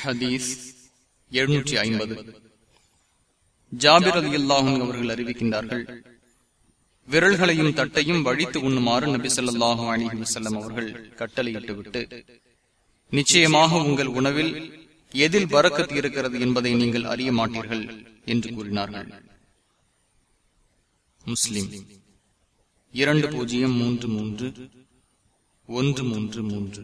ஹதீஸ் எழுநூற்றி ஐம்பது. ஜாபிர் அலி அல்லாஹும் அவர்கள் அறிவிக்கின்றார்கள் விரல்களையும் தட்டையும் வழித்து உண்ணுமாறு நபி சொல்லாஹு அலிஹி வசல்லம் அவர்கள் கட்டளையிட்டுவிட்டு நிச்சயமாக உங்கள் உணவில் எதில் பறக்கத்து இருக்கிறது என்பதை நீங்கள் அறிய மாட்டீர்கள் என்று கூறினார்கள். முஸ்லிம் இரண்டு பூஜ்ஜியம் மூன்று மூன்று ஒன்று மூன்று மூன்று.